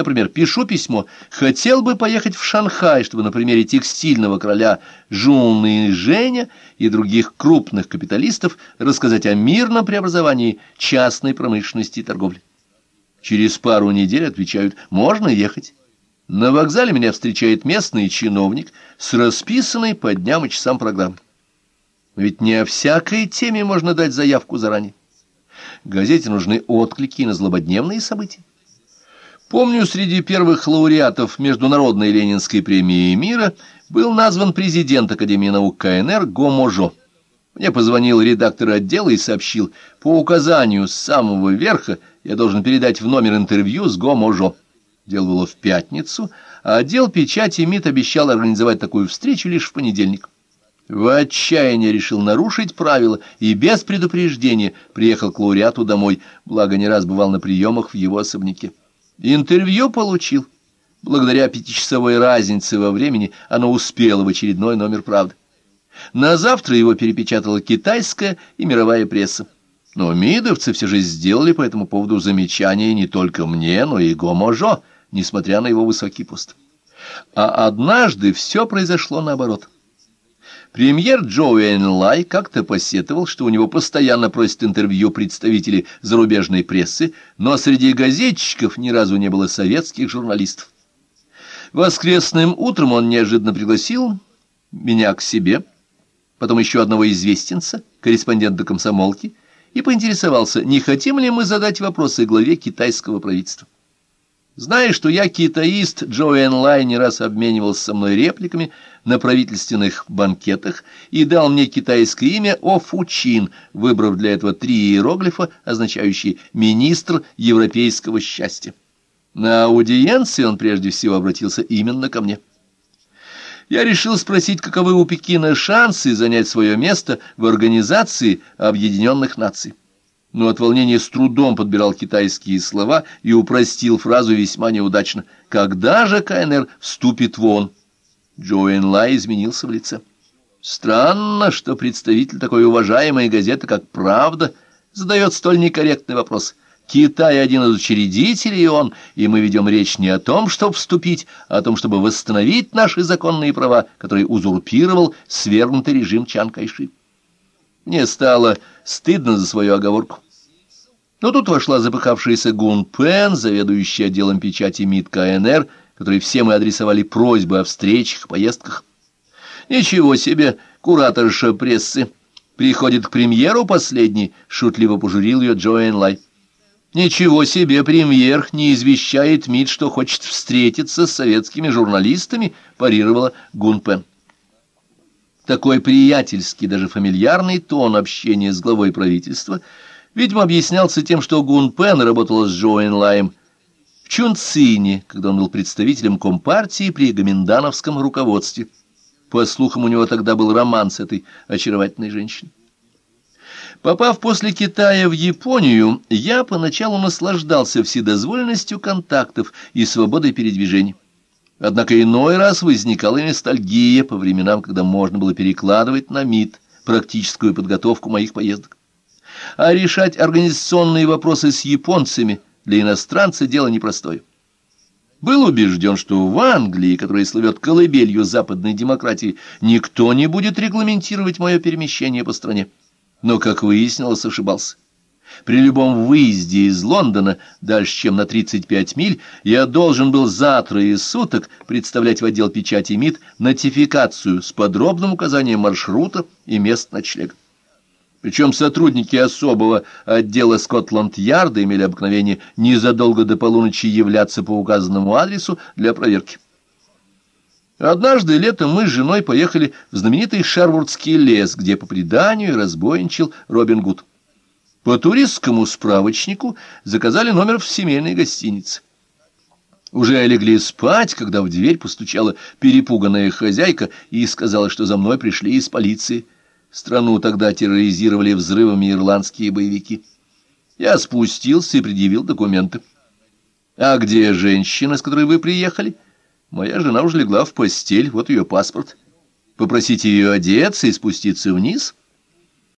Например, пишу письмо, хотел бы поехать в Шанхай, чтобы на примере текстильного короля Жуны и Женя и других крупных капиталистов рассказать о мирном преобразовании частной промышленности и торговли. Через пару недель отвечают «можно ехать». На вокзале меня встречает местный чиновник с расписанной по дням и часам программой. Ведь не о всякой теме можно дать заявку заранее. Газете нужны отклики на злободневные события. Помню, среди первых лауреатов Международной Ленинской премии мира был назван президент Академии наук КНР Гоможо. Мне позвонил редактор отдела и сообщил, по указанию с самого верха я должен передать в номер интервью с Гоможо. Дело было в пятницу, а отдел печати МИД обещал организовать такую встречу лишь в понедельник. В отчаянии решил нарушить правила и без предупреждения приехал к лауреату домой, благо не раз бывал на приемах в его особняке. Интервью получил. Благодаря пятичасовой разнице во времени оно успело в очередной номер «Правды». На завтра его перепечатала китайская и мировая пресса. Но мидовцы все же сделали по этому поводу замечания не только мне, но и Гоможо, несмотря на его высокий пост. А однажды все произошло наоборот. Премьер Джоуэн Лай как-то посетовал, что у него постоянно просят интервью представители зарубежной прессы, но среди газетчиков ни разу не было советских журналистов. Воскресным утром он неожиданно пригласил меня к себе, потом еще одного известенца, корреспондента комсомолки, и поинтересовался, не хотим ли мы задать вопросы главе китайского правительства. Зная, что я китаист, Джоэн Лай не раз обменивался со мной репликами на правительственных банкетах и дал мне китайское имя Офучин, выбрав для этого три иероглифа, означающие «министр европейского счастья». На аудиенции он прежде всего обратился именно ко мне. Я решил спросить, каковы у Пекина шансы занять свое место в Организации Объединенных Наций но от волнения с трудом подбирал китайские слова и упростил фразу весьма неудачно. «Когда же КНР вступит в ООН?» Лай изменился в лице. «Странно, что представитель такой уважаемой газеты, как «Правда», задает столь некорректный вопрос. Китай один из учредителей ООН, и мы ведем речь не о том, чтобы вступить, а о том, чтобы восстановить наши законные права, которые узурпировал свергнутый режим Чан Кайши. Мне стало стыдно за свою оговорку. Но тут вошла запыхавшаяся Гун Пен, заведующая отделом печати МИД КНР, которой все мы адресовали просьбы о встречах, поездках. «Ничего себе, кураторша прессы! Приходит к премьеру последний!» — шутливо пожурил ее Джоэн Лай. «Ничего себе, премьер не извещает МИД, что хочет встретиться с советскими журналистами!» — парировала Гун Пен. Такой приятельский, даже фамильярный тон общения с главой правительства, видимо, объяснялся тем, что Гун Пен работала с Джоэн Лайм в Чунцине, когда он был представителем Компартии при Гоминдановском руководстве. По слухам, у него тогда был роман с этой очаровательной женщиной. Попав после Китая в Японию, я поначалу наслаждался вседозволенностью контактов и свободой передвижений. Однако иной раз возникала ностальгия по временам, когда можно было перекладывать на МИД практическую подготовку моих поездок. А решать организационные вопросы с японцами для иностранца дело непростое. Был убежден, что в Англии, которая слывет колыбелью западной демократии, никто не будет регламентировать мое перемещение по стране. Но, как выяснилось, ошибался. При любом выезде из Лондона дальше, чем на 35 миль, я должен был за трое суток представлять в отдел печати МИД нотификацию с подробным указанием маршрута и мест ночлега. Причем сотрудники особого отдела Скотланд-Ярда имели обыкновение незадолго до полуночи являться по указанному адресу для проверки. Однажды летом мы с женой поехали в знаменитый Шервудский лес, где по преданию разбойничал Робин Гуд. По туристскому справочнику заказали номер в семейной гостинице. Уже легли спать, когда в дверь постучала перепуганная хозяйка и сказала, что за мной пришли из полиции. Страну тогда терроризировали взрывами ирландские боевики. Я спустился и предъявил документы. «А где женщина, с которой вы приехали?» «Моя жена уже легла в постель, вот ее паспорт. Попросите ее одеться и спуститься вниз».